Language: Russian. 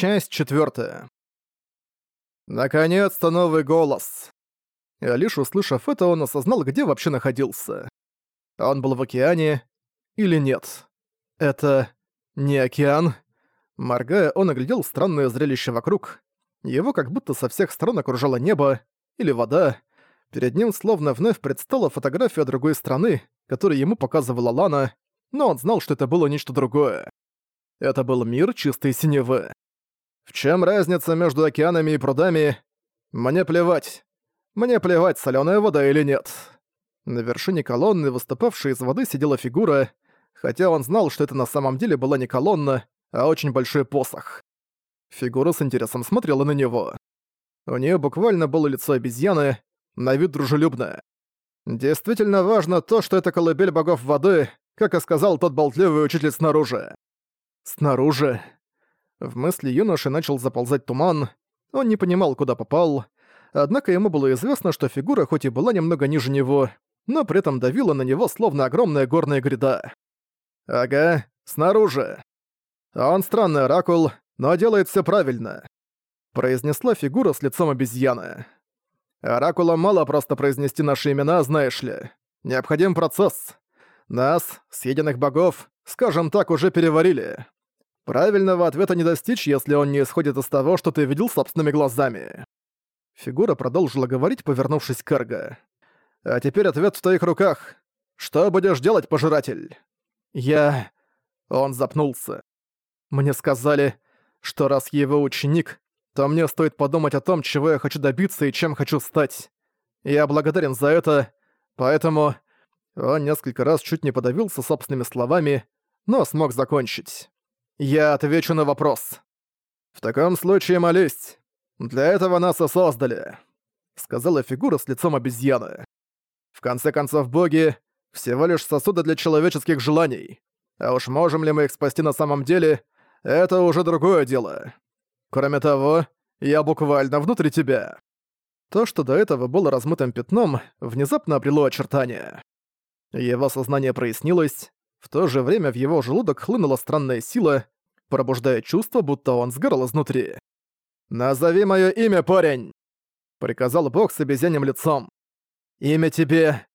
Часть четвертая. Наконец-то новый голос. И лишь услышав это, он осознал, где вообще находился. Он был в океане или нет? Это не океан. Моргая, он оглядел странное зрелище вокруг. Его как будто со всех сторон окружало небо или вода. Перед ним словно вновь предстала фотография другой страны, которую ему показывала Лана, но он знал, что это было нечто другое. Это был мир чистой синевы. В чем разница между океанами и прудами? Мне плевать. Мне плевать, соленая вода или нет. На вершине колонны, выступавшей из воды, сидела фигура, хотя он знал, что это на самом деле была не колонна, а очень большой посох. Фигура с интересом смотрела на него. У нее буквально было лицо обезьяны, на вид дружелюбное. Действительно важно то, что это колыбель богов воды, как и сказал тот болтливый учитель снаружи. Снаружи. В мысли юноши начал заползать туман, он не понимал, куда попал, однако ему было известно, что фигура хоть и была немного ниже него, но при этом давила на него словно огромная горная гряда. «Ага, снаружи. Он странный оракул, но делает все правильно», произнесла фигура с лицом обезьяны. «Оракулам мало просто произнести наши имена, знаешь ли. Необходим процесс. Нас, съеденных богов, скажем так, уже переварили. Правильного ответа не достичь, если он не исходит из того, что ты видел собственными глазами. Фигура продолжила говорить, повернувшись к Эрго. «А теперь ответ в твоих руках. Что будешь делать, пожиратель?» «Я...» Он запнулся. «Мне сказали, что раз я его ученик, то мне стоит подумать о том, чего я хочу добиться и чем хочу стать. Я благодарен за это, поэтому...» Он несколько раз чуть не подавился собственными словами, но смог закончить. Я отвечу на вопрос. В таком случае молись. Для этого нас и создали, сказала фигура с лицом обезьяны. В конце концов, боги — всего лишь сосуды для человеческих желаний. А уж можем ли мы их спасти на самом деле, это уже другое дело. Кроме того, я буквально внутри тебя. То, что до этого было размытым пятном, внезапно обрело очертания. Его сознание прояснилось, в то же время в его желудок хлынула странная сила, пробуждая чувство, будто он сгорал изнутри. «Назови моё имя, парень!» — приказал бог с обезьяним лицом. «Имя тебе